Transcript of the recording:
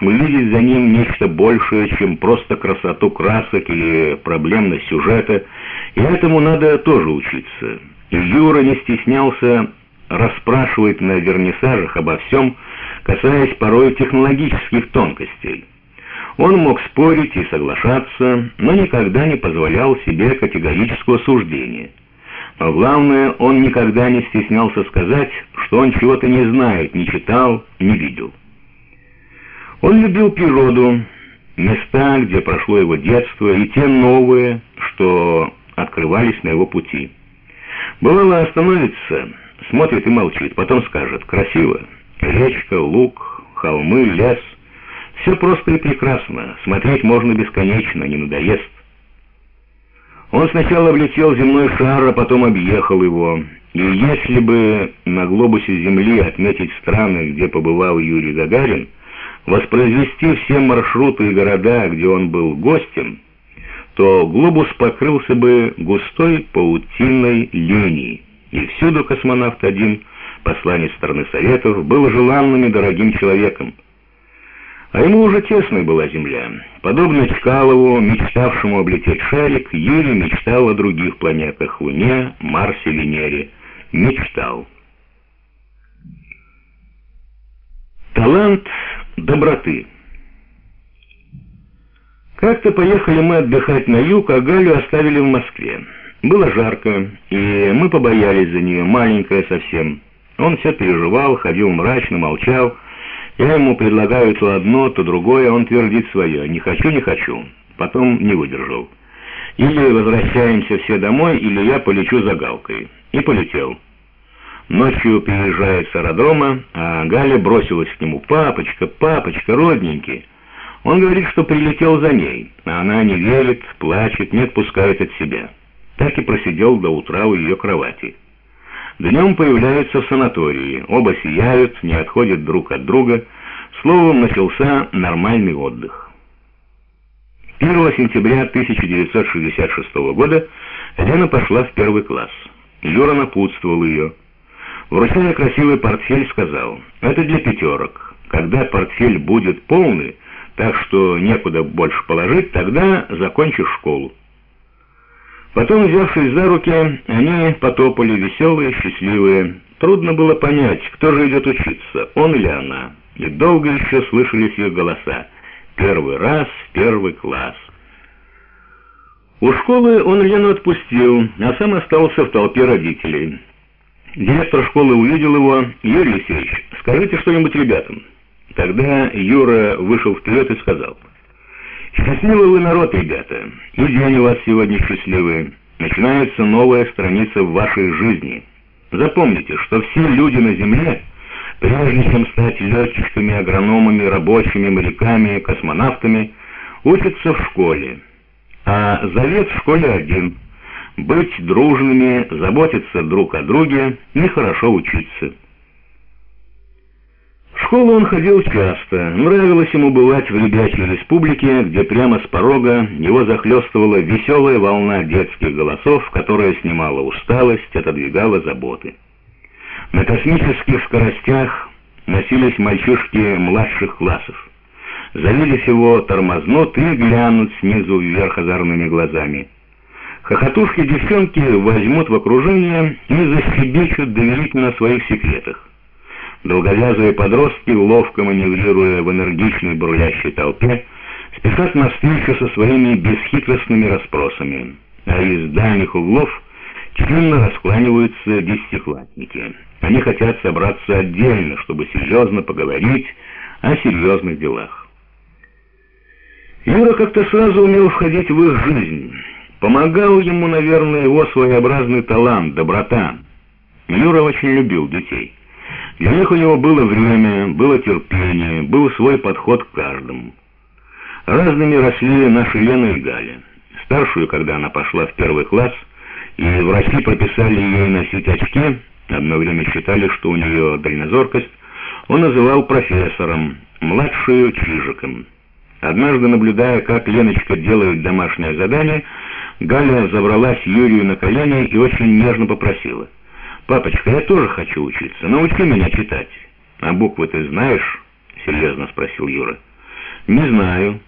увидеть за ним нечто большее, чем просто красоту красок или проблемность сюжета, и этому надо тоже учиться. Юра не стеснялся расспрашивать на вернисажах обо всем, касаясь порой технологических тонкостей. Он мог спорить и соглашаться, но никогда не позволял себе категорического суждения. Но главное, он никогда не стеснялся сказать, что он чего-то не знает, не читал, не видел. Он любил природу, места, где прошло его детство, и те новые, что открывались на его пути. Бывало остановится, смотрит и молчит, потом скажет «красиво». Речка, луг, холмы, лес. Все просто и прекрасно, смотреть можно бесконечно, не надоест. Он сначала влетел земной шар, а потом объехал его. И если бы на глобусе Земли отметить страны, где побывал Юрий Гагарин, воспроизвести все маршруты и города, где он был гостем, то глобус покрылся бы густой паутиной линией, и всюду космонавт-1, посланец страны Советов, был желанным и дорогим человеком. А ему уже тесной была Земля. Подобно Чкалову, мечтавшему облететь шарик, Юрий мечтал о других планетах — Луне, Марсе, Венере. Мечтал. Талант доброты. Как-то поехали мы отдыхать на юг, а Галю оставили в Москве. Было жарко, и мы побоялись за нее, маленькая совсем. Он все переживал, ходил мрачно, молчал. Я ему предлагаю то одно, то другое, он твердит свое. Не хочу, не хочу. Потом не выдержал. Или возвращаемся все домой, или я полечу за Галкой. И полетел. Ночью приезжает с аэродрома, а Галя бросилась к нему. «Папочка, папочка, родненький!» Он говорит, что прилетел за ней, а она не верит, плачет, не отпускает от себя. Так и просидел до утра у ее кровати. Днем появляются в санатории, оба сияют, не отходят друг от друга. Словом, начался нормальный отдых. 1 сентября 1966 года Лена пошла в первый класс. Юра напутствовал ее. Вручая красивый портфель, сказал, «Это для пятерок. Когда портфель будет полный, так что некуда больше положить, тогда закончишь школу». Потом, взявшись за руки, они потопали, веселые, счастливые. Трудно было понять, кто же идет учиться, он или она. И долго еще слышались их голоса. Первый раз, первый класс. У школы он Лену отпустил, а сам остался в толпе родителей. Директор школы увидел его. «Юрий Алексеевич, скажите что-нибудь ребятам». Тогда Юра вышел вперед и сказал, «Счастливый вы народ, ребята, и день у вас сегодня счастливый. Начинается новая страница в вашей жизни. Запомните, что все люди на Земле, прежде чем стать летчиками, агрономами, рабочими, моряками, космонавтами, учатся в школе. А завет в школе один – быть дружными, заботиться друг о друге и хорошо учиться. В школу он ходил часто. Нравилось ему бывать в ребячей республике, где прямо с порога его захлестывала веселая волна детских голосов, которая снимала усталость, отодвигала заботы. На космических скоростях носились мальчишки младших классов. Завидев его, тормознут и глянут снизу вверх озорными глазами. Хохотушки девчонки возьмут в окружение и защебечут доверительно о своих секретах. Долговязые подростки, ловко маневрируя в энергичной бурлящей толпе, спешат навстречу со своими бесхитростными расспросами, а из дальних углов чинно раскланиваются десятиклассники. Они хотят собраться отдельно, чтобы серьезно поговорить о серьезных делах. Юра как-то сразу умел входить в их жизнь. Помогал ему, наверное, его своеобразный талант, доброта. Юра очень любил детей. Для них у него было время, было терпение, был свой подход к каждому. Разными росли наши Лена и Галя. Старшую, когда она пошла в первый класс, и врачи прописали ей носить очки, одно время считали, что у нее дальнозоркость, он называл профессором, младшую — Чижиком. Однажды, наблюдая, как Леночка делает домашнее задание, Галя забралась Юрию на колени и очень нежно попросила. «Папочка, я тоже хочу учиться. Научи меня читать». «А буквы ты знаешь?» — серьезно спросил Юра. «Не знаю».